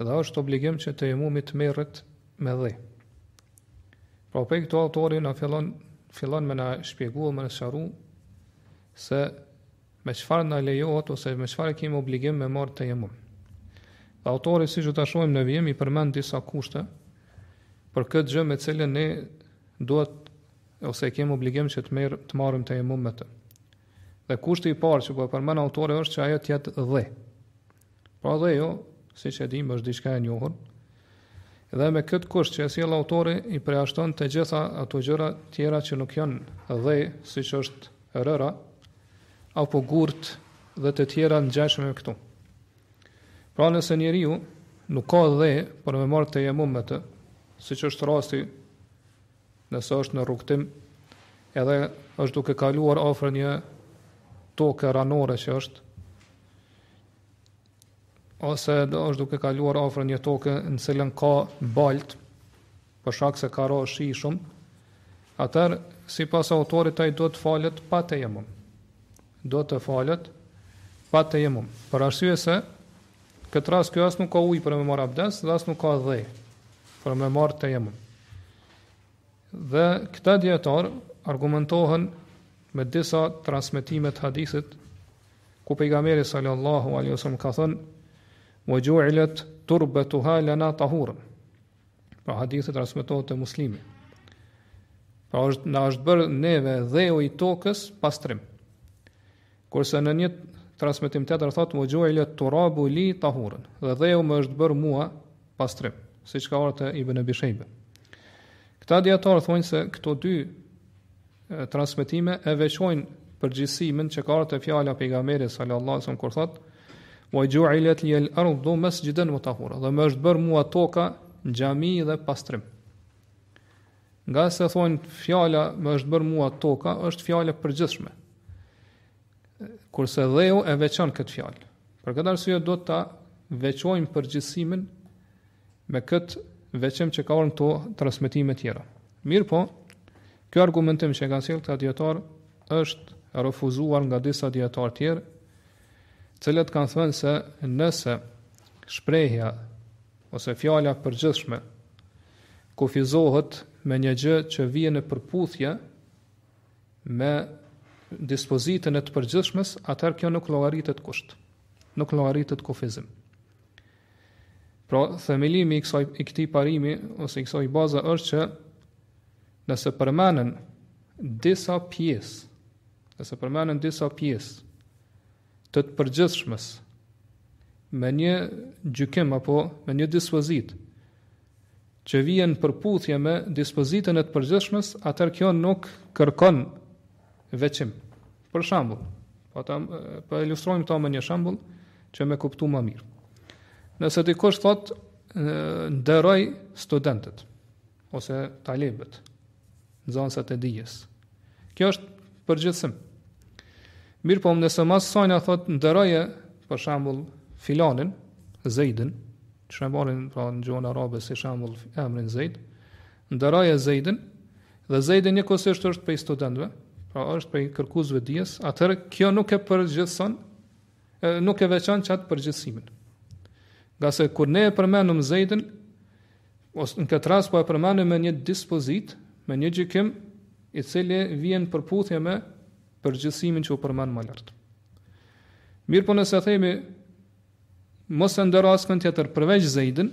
Edhe është obligim që tejemumi të merret me dhe. Pra për këto autori na fillon, fillon me na shpjegu, me na sqaru, se me çfarë na lejohet ose me çfarë e kemi obligim me marrë tejemum. Dhe autori, siç do ta shohim në vijim, i përmend disa kushte për këtë gjë me cilën ne duhet ose e kemi obligim që të, merr, të marrim tejemum me të. Dhe kushti i parë që po e përmend autori është që ajo të jetë dhe. Pra dheu, siç e dimë, është diçka e njohur. Dhe me këtë kusht që e sjell autori i përjashton të gjitha ato gjëra tjera që nuk janë dhe, siç është rëra apo gurt dhe të tjera ngjashme me këto. Pra nëse njeriu nuk ka dhe për me marrë tejemum me të, siç është rasti nëse është në rrugëtim, edhe është duke kaluar afër një toke ranore që është ose është duke kaluar afër një toke në cilën ka baltë për shkak se ka rënë shi shumë, atëherë sipas autorit ai do të falet pa tejemum. Do të falet pa tejemum. Për arsye se Këtë rast kjo as nuk ka ujë për me marrë abdes dhe as nuk ka dhe për me marrë tejemum. Dhe këta dijetarë argumentohen me disa transmetime të hadithit ku pejgamberi sallallahu alaihi wasallam ka thënë wa ju'ilat turbatuha lana tahuran. Pra hadithi transmetohet te Muslimi. Pra është na është bërë neve dheu i tokës pastrim. Kurse në një transmetim tjetër thotë wa ju'ila turabu li tahuran, dhe dheu më është bërë mua pastrim, siç ka ardhur te Ibn Abi Shejbe. Këta dijetarë thonë se këto dy transmetime e veçojnë përgjithësimin që ka ardhur te fjala e pejgamberit sallallahu alajhi wasallam kur thotë wa ju'ilat li al-ardu masjidan wa tahura, dhe më është bërë mua toka xhami dhe pastrim. Ngase thonë fjala më është bërë mua toka, është fjalë e përgjithshme. Kurse dheu e veçon këtë fjalë. Për këtë arsye do ta veçojmë përgjithësimin me këtë veçim që ka ardhur në këto transmetime tjera. Mirëpo, kjo argumentim që e kanë sjellë këta dijetarë është refuzuar nga disa dijetarë tjerë, të cilët kanë thënë se nëse shprejhja ose fjala e përgjithshme, kufizohet me një gjë që vjen në përputhje me dispozitën e të përgjithshmes, atëherë kjo nuk llogaritet kusht. Nuk llogaritet kufizim. Pra, themelimi i kësaj i këtij parimi ose i kësaj baze është që nëse përmenden disa pjesë, nëse përmenden disa pjesë të të përgjithshmes me një gjykim apo me një dispozit që vjen në përputhje me dispozitën e të përgjithshmes, atëherë kjo nuk kërkon veçim. Për shembull, po ta po ilustrojmë ta me një shembull që me u kuptu më mirë. Nëse dikush thot nderoj studentët ose talebët, nxënësit e dijes. Kjo është përgjithësim. Mirëpo, nëse mas saj na thot nderoje, për shembull, filanin, zejdin, që e marrim pra, në gjuhën arabe si shembull emrin zejd, nderoje zejdin, dhe zejdi njëkohësisht është prej studentve, pra është prej kërkusve t'dijes, atëherë kjo nuk e përgjithëson, nuk e veçon qatë përgjithësimin. Ngase kur ne e përmendum zejdin, Ose në këtë rast po e përmendum me një dispozitë, me një gjykim i cili vjen në përputhje me përgjithësimin që u përmend më lart. Mirëpo nëse themi mos e ndero askënd tjetër përveç Zejdit,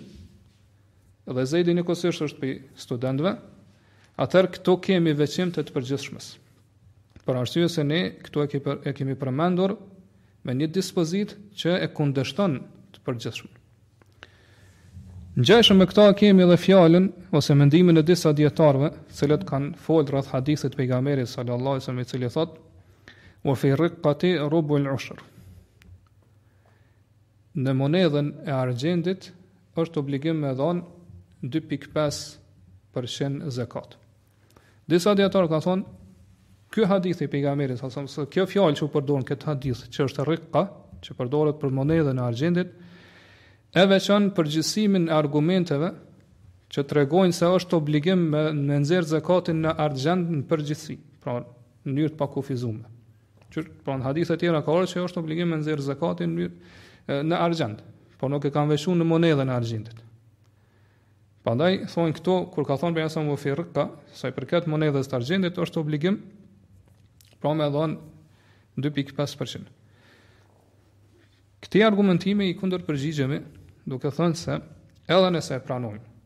dhe Zejdi njëkohësisht është prej studentve, atëherë këtu kemi veçim të të përgjithshmes. Për arsye se ne këtu e, kemi, e kemi përmendur me një dispozit që e kundërshton të përgjithshmen. Ngjashëm me këta kemi edhe fjalën ose mendimin e disa dijetarëve, të cilët kanë folë rreth hadithit të pejgamberit sallallahu alajhi wasallam i cili thotë: "Wa fi riqqati rubu al-ushr." Në monedhën e argjendit është obligim me dhonë 2.5% zekat. Disa dijetarë kanë thonë ky hadith i pejgamberit salasem, kjo fjalë që u përdor në këtë hadith që është rriqa, që përdoret për monedhën e argjendit, e veçon përgjithësimin e argumenteve që tregojnë se është obligim me, me nxjerr zekatin në argjend në përgjithësi, pra në mënyrë të pakufizuar. Që pra në hadithe të tjera ka ardhur se është obligim me nxjerr zekatin në mënyrë në argjend, por nuk e kanë veçuar në monedhën e argjendit. Prandaj thonë këtu kur ka thonë pejgamberi fi rriqa, sa i përket monedhës të argjendit është obligim pra me dhonë 2.5% Këtij argumentimi i kundërpërgjigjemi duke thënë se edhe nëse e pranojmë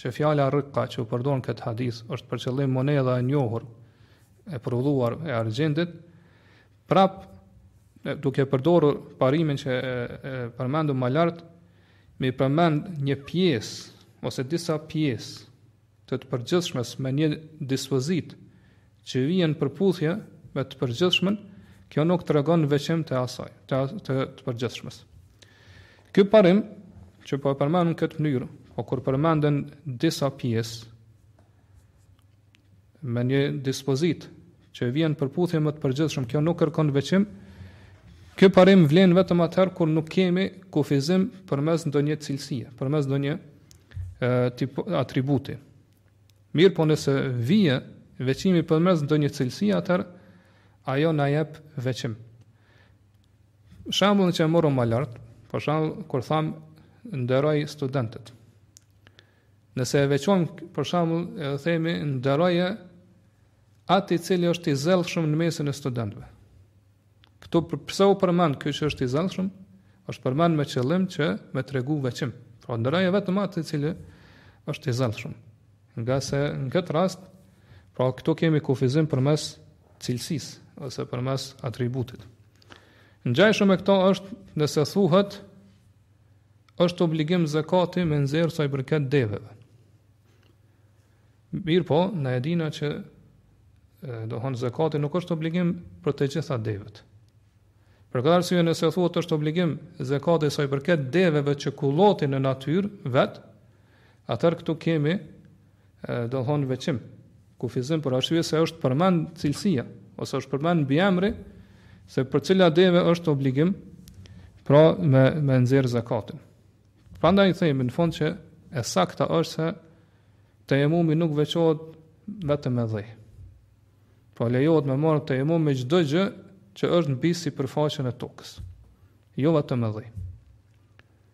që fjala rriqa që u përdor në këtë hadith është për qëllim monedha e njohur e prodhuar e argjendit, prap duke përdorur parimin që e, e përmendum më lart, Me i përmend një pjesë ose disa pjesë të të përgjithshmes me një dispozitë që vjen në përputhje me të përgjithshmen, kjo nuk tregon veçim të asaj, të, të, të përgjithshmes. Ky parim që po e përmendum në këtë mënyrë, po kur përmenden disa pjesë me një dispozitë që vjen përputhje më të përgjithshëm, kjo nuk kërkon veçim. Ky parim vlen vetëm atëherë kur nuk kemi kufizim përmes ndonjë cilësie, përmes ndonjë tip atributi. Mirëpo nëse vjen veçimi përmes ndonjë cilësie atëherë, ajo na jep veçim. Shembullin që e morëm më lartë, për shembull, kur thamë, nderoji studentët. Nëse e veçojmë, për shembull, e themi nderoje atë i cili është i zellshëm në mesin e studentëve. Këtu pse u përmend ky që është i zellshëm? Është përmend me qëllim që me tregu veçim. Pra nderoje vetëm atë i cili është i zellshëm. Ngase në këtë rast, pra këtu kemi kufizim përmes cilësisë ose përmes atributit. Ngjashëm me këto është nëse thuhet është obligim zekati me nxjerr sa i përket deveve. Mirëpo, na e dina që domethënë zekati nuk është obligim për të gjitha devet. Për këtë arsye nëse thuhet është obligim zekati sa i përket deveve që kullotin në natyrë vet, atëherë këtu kemi domethënë veçim, kufizim për arsye se është përmend cilësia ose është përmend mbiemri se për cila deve është obligim pra me me nxjerr zakatin. Prandaj themi në fund që e sakta është se tejemumi nuk veçohet vetëm me dhe. Pra lejohet me marrë tejemum me çdo gjë që është mbi sipërfaqen e tokës. Jo vetëm me dhe.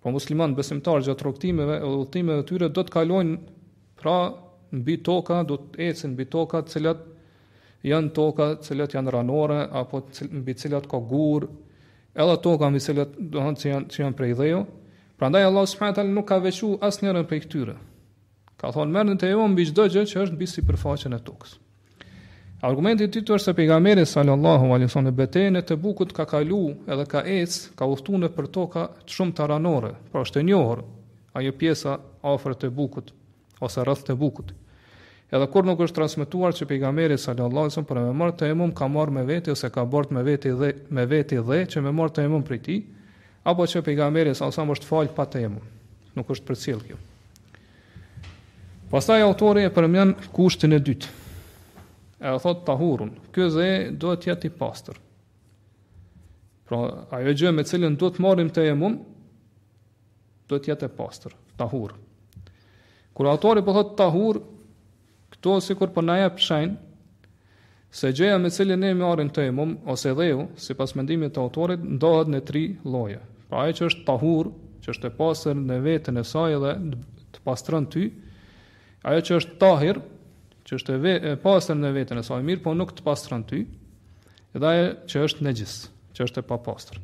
Po musliman besimtar gjatë rrugëtimeve e udhëtimeve të tyre do të kalojnë pra mbi toka, do të ecin mbi toka të cilat janë toka të cilat janë ranore apo mbi të cilat ka gur, edhe toka mbi të cilat domethënë se janë që janë prej dheu. Prandaj Allah subhanahu taala nuk ka veçu asnjërin prej këtyre. Ka thonë merrni tejemum mbi çdo gjë që është mbi sipërfaqen e tokës. Argumenti i dytë është se pejgamberi sallallahu alaihi wasallam në betejën e Tebukut ka kalu edhe ka ec, ka udhëtuar nëpër toka të shumta ranore, pra është e njohur ajo pjesa afër Tebukut ose rreth Tebukut. Edhe kurrë nuk është transmetuar që pejgamberi sallallahu alaihi wasallam për me marr tejemum ka marr me vete ose ka bart me vete dhe me vete dhe që me marr tejemum prej tij, apo që pejgamberi sallallahu alaihi wasallam është fal pa tejemum. Nuk është përcjell kjo. Pastaj autori e përmend kushtin e dytë. E thotë tahurun, ky dhe duhet të jetë i pastër. Pra, ajo gjë me cilën duhet të marrim tejemum, duhet të jetë e pastër, tahur. Kur autori po thotë tahur, Këtu sikur po na jep shenjë se gjëja me cilën ne marrim tejemum ose dheu, sipas mendimit të autorit, ndahet në tri lloje. Pra ajo që është tahur, që është e pastër në veten e saj dhe të pastron ty, ajo që është tahir, që është e, e pastër në veten e saj, mirë, po nuk të pastron ty, dhe ajo që është negjis, që është e papastër.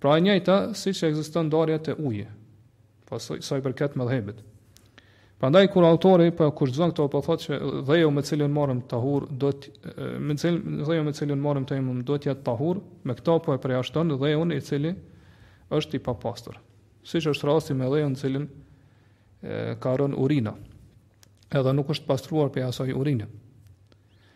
Pra e njëjta siç ekziston ndarja te uji, po sa i përket medhhebit. Prandaj kur autori po kushtëzon këtu po thotë që dheu me cilën marrim tahur do të me cilën dheu me cilën marrim tejemum duhet të jetë tahur, me këto po e përjashton dheun i cili është i papastër. Siç është rasti me dheun i cilin e, ka rënë urina. Edhe nuk është pastruar prej asaj urine.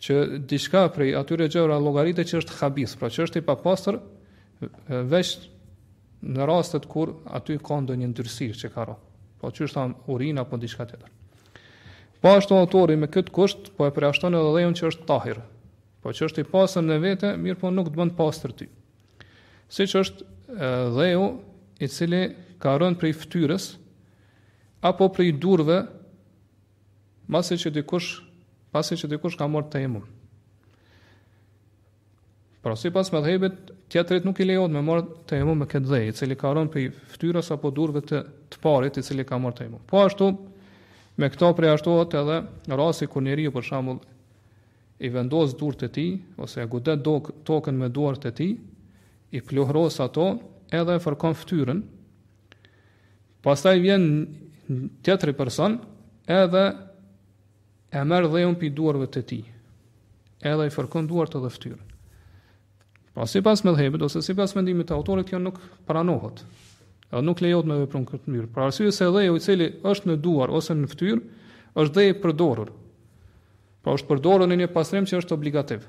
që diçka prej atyre gjërave llogaritet që është habith, pra që është i papastër veç në rastet kur aty ka ndonjë ndyrësi që ka rënë. Po siç është, thamë, urina apo diçka tjetër. Po ashtu autori me këtë kusht po e përjashton edhe dheun që është tahir. Po që është i pastër në vete, mirë po nuk të bën të pastër ty. Siç është dheu i cili ka rënë prej fytyrës apo prej duarve Pasi që dikush, pasi që dikush ka marrë tejemum. Pra sipas medhhebit, tjetrit nuk i lejohet me marrë tejemum me këtë dhe, i cili ka rënë prej fytyrës apo duarve të të parit i cili ka marrë tejemum. Po ashtu me këto përjashtohet edhe rasti kur njeriu për shembull i vendos duart e tij ose e godet dok, tokën me duart e tij, i pluhuros ato edhe e fërkon fytyrën. Pastaj vjen tjetri person edhe e merr dheun prej duarve të tij, edhe i fërkon duart edhe ftyrën. Pra sipas medhhebit, ose sipas mendimit të autorit, kjo nuk pranohet. Edhe nuk lejohet me vepru në këtë mënyrë. Për arsye se dheu i cili është në duar ose në ftyrë, është dhe i përdorur. Pra është përdorur në një pastrim që është obligativ.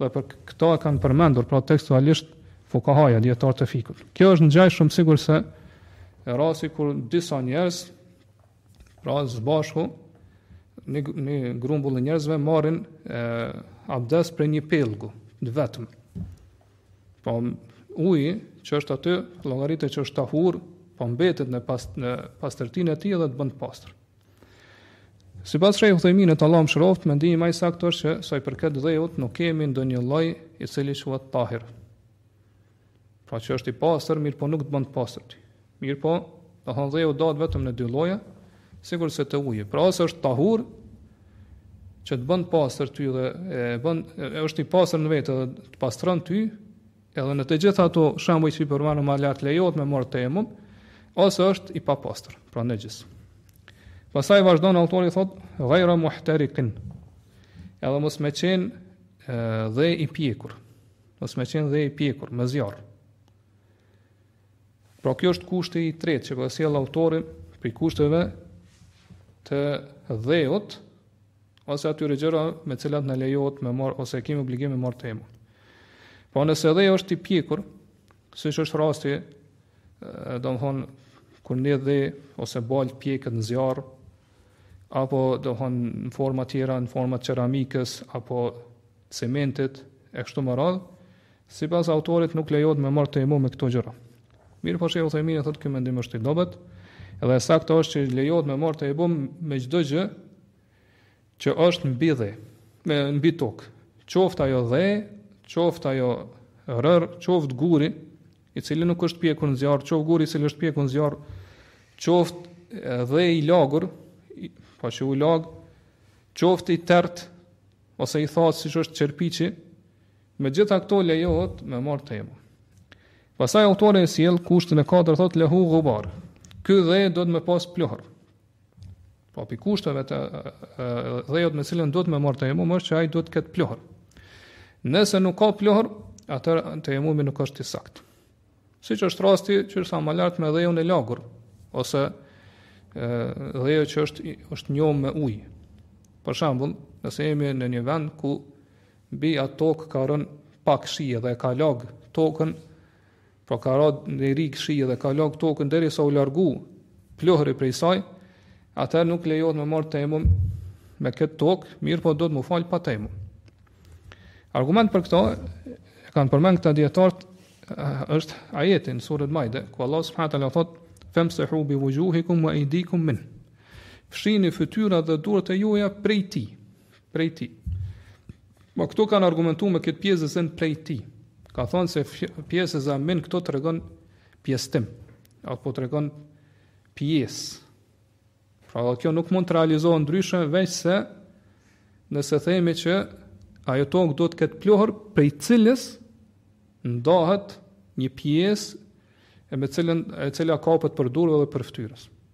Dhe për këto e kanë përmendur pra tekstualisht fukahaja, dijetarët e fikhut. Kjo është ngjajshëm sikur se rasti kur disa njerëz pra së bashku një, një grumbull i njerëzve marrin abdes prej një pellgu të vetëm. Po uji që është aty llogaritet që është tahur, po mbetet në pas në pastërtinë e tij dhe të bën të pastër. Sipas Shejh Uthejminit, Allahu e mëshiroftë, mendimi më i saktë është që sa i përket dheut nuk kemi ndonjë lloj i cili quhet tahir. Pra që është i pastër, mirë po nuk të bën të pastër ty. Mirë po, do thonë dheu ndahet vetëm në dy lloje, sikur se te uji. Pra ose është tahur që të bën të pastër ty dhe e bën është i pastër në vete dhe të pastron ty, Edhe në të gjitha ato shembuj që i përmendëm ma lart s'lejohet me marrë tejemum, ose është i papastër, pra në gjithë. Pasaj vazhdon autori thotë, gajra muhterikin, edhe mos me qenë dhe i pjekur, mos me qenë dhe i pjekur, me zjarr. Pra kjo është kushti i tretë që e sjell autori prej kushteve të dheut, ose atyre gjërave me të cilat na lejohet me marrë ose kemi obligim me marrë tejemum. Po nëse dheu është i pjekur, siç është rasti, domethënë kur një dhe ose baltë pjeket në zjarr, apo domethënë në forma të tjera, në forma të qeramikës apo çimentit e kështu me radhë, sipas autorit nuk lejohet me marrë tejemum me këto gjëra. Mirëpo shejh Uthejmini thotë ky mendim është i dobët, edhe e sakta është që lejohet me marrë tejemum me çdo gjë që është mbi dhe, me mbi tokë, qoftë ajo dhe, qoftë ajo rërë, qoftë guri, i cili nuk është pjekur në zjarr, qoftë guri i cili është pjekur në zjarr, qoftë dhe i lagur, apo që u lag, qoftë i terur, ose i thatë siç është qerpiçi, me gjitha këto lejohet me marrë tejemum. Pasaj autori e sjell kushtin e 4, thotë lehu gubar, ky dhe duhet me pas pluhur, Po prej kushteve të dheut me cilin duhet me marrë tejemum është që ai duhet të ketë pluhur. Nëse nuk ka pluhur, atëherë tejemumi nuk është i saktë. Siç është rasti që thamë ma lart me dheun e lagur, ose dheu që është, është njomë me ujë. Për shembull, nëse jemi në një vend ku mbi atë tokë ka rënë pak shi dhe ka lagë tokën, Pra ka ra një rigë shi dhe ka lagë tokën derisa u largu pluhuri prej saj, atëherë nuk lejohet me marrë tejemum me këtë tokë, mirëpo duhet m'u falë pa tejemum. Argument për këto, e kanë përmend këta dijetarët, eh, është ajeti në suren Maide, ku Allah subhanehu teala thotë, femsehu bi vuxhuhikum ve ejdikum minh. Fshini fytyrat dhe duart e juaja prej tij. prej tij. Po këta kanë argumentuar me këtë pjesëzën prej tij. Kanë thënë se pjesëza min këtu tregon pjesëtim, apo tregon pjesë. Pra dhe kjo nuk mund të realizohet ndryshe veçse nëse themi që ajo tokë duhet të ketë pluhur prej cilës ndahet një pjesë e me cilën e cila kapet për durve dhe për fytyrës.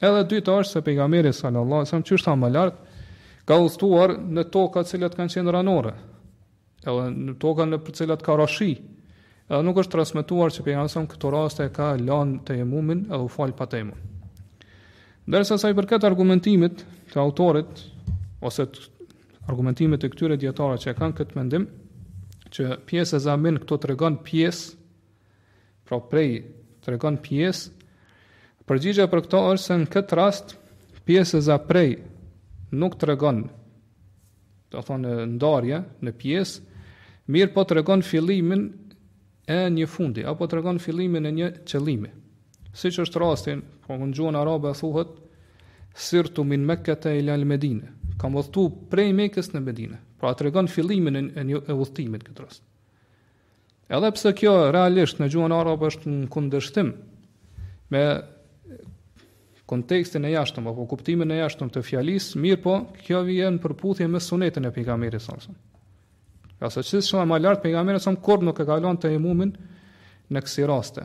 Edhe e dyta është se pejgamberi sallallahu alajhi wasallam qysh tha më lart ka udhëtuar në toka të cilat kanë qenë ranore. Edhe në toka në të cilat ka ra shi. Edhe nuk është transmetuar që pejgamberi sa këto raste ka lënë tejemumin edhe u fal pa tejemum. Ndërsa sa i përket argumentimit të autorit ose të argumentimit të këtyre dietarëve që kanë këtë mendim që pjesëza min këto tregon pjesë Pra prej, tregon pjesë. Përgjigja për këto është se në këtë rast pjesëza prej nuk tregon do thonë ndarje në pjesë, mirëpo tregon fillimin e një fundi apo tregon fillimin e një qëllimi. Siç është rasti, po në gjuhën arabe thuhet sirtu min Mekkete ilal Medine. Kam udhëtu prej Mekës në Medinë. Pra tregon fillimin e një udhëtimi n këtë rast. Edhe pse kjo realisht në gjuhën arabe është në kundërshtim me kontekstin e jashtëm apo kuptimin e jashtëm të fjalisë, mirëpo, kjo vjen në përputhje me sunetin e pejgamberit sa sa. Ngase siç thamë më lart pejgamberi sa kurrë nuk e ka lënë tejemumin në kësi raste.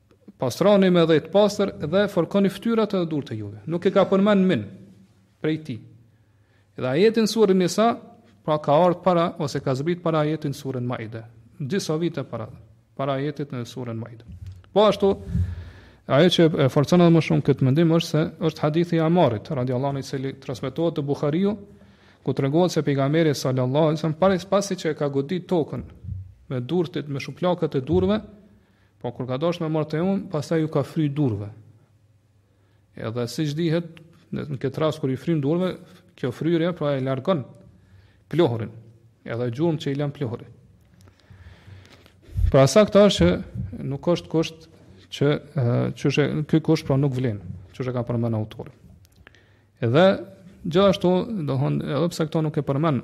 Pastroni me dhe të pastër dhe fërkoni ftyrat e durt e juve. Nuk e ka përmend min prej ti. Dhe ajeti n surën Nisa, pra ka ardhur para ose ka zbrit para ajetit n surën Maide, disa vite para para ajetit në surën Maide. Po ashtu ajo që e forcon edhe më shumë këtë mendim është se është hadithi i Amarit radhiyallahu anhu i cili transmetohet te Buhariu ku tregohet se pejgamberi sallallahu alaihi wasallam pasi që e ka godit tokën me durt me shuplakët e durve Po kur ka dasht me marr tejemum, pastaj ju ka fry durve. Edhe siç dihet, në këtë rast kur i fryn durve, kjo fryrje pra e largon pluhurin, edhe gjurmë që i lën pluhuri. Pra e sakta është që nuk është kusht që ose ky kusht pra nuk vlen, siç e ka përmend autori. Edhe gjithashtu, do thonë, edhe pse këto nuk e përmend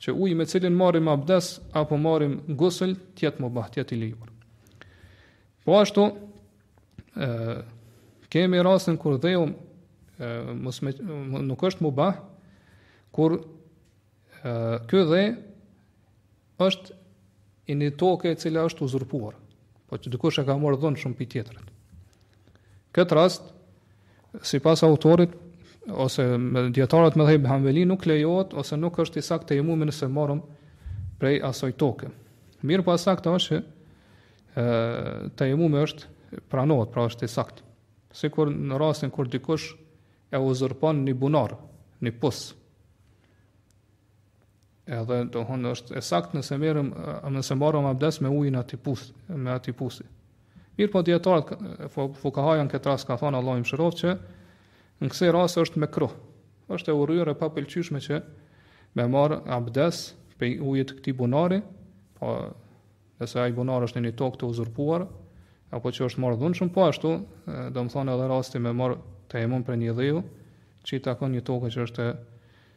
që uji me cilin marrim abdes apo marrim gusël të jetë mubah, të jetë i lejuar. Po ashtu ë kemi rastin kur dheu mos me, nuk është mubah kur ky dhe është i një toke e cila është uzurpuar, po që dikush e ka marrë dhunshëm prej tjetrit. Këtë rast, sipas autorit ose dietarët e medhhebit Hanbeli nuk lejohet ose nuk është i saktë tejemumi nëse marrim prej asoj toke. Mirëpo e sakta është që tejemumi është pranohet, pra është i saktë. Sikur në rastin kur dikush e uzurpon një bunar, një pus. Edhe domethënë është e saktë nëse merrem nëse mbarëm abdes me ujin e atij pusi, e atij pusi. Mirëpo dijetarët fukahaja në këtë rast kanë thënë Allahu i mëshiroft që në kësi rasti është mekruh. Është e urryer e papëlqyeshme që me marr abdes pe ujit të këtij bunari, po nëse ai bunar është në një tokë të uzurpuar apo që është marrë dhunshëm, po ashtu, domethënë edhe rasti me marr tejemum prej një dheu, që i takon një tokë që është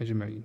ejma'in.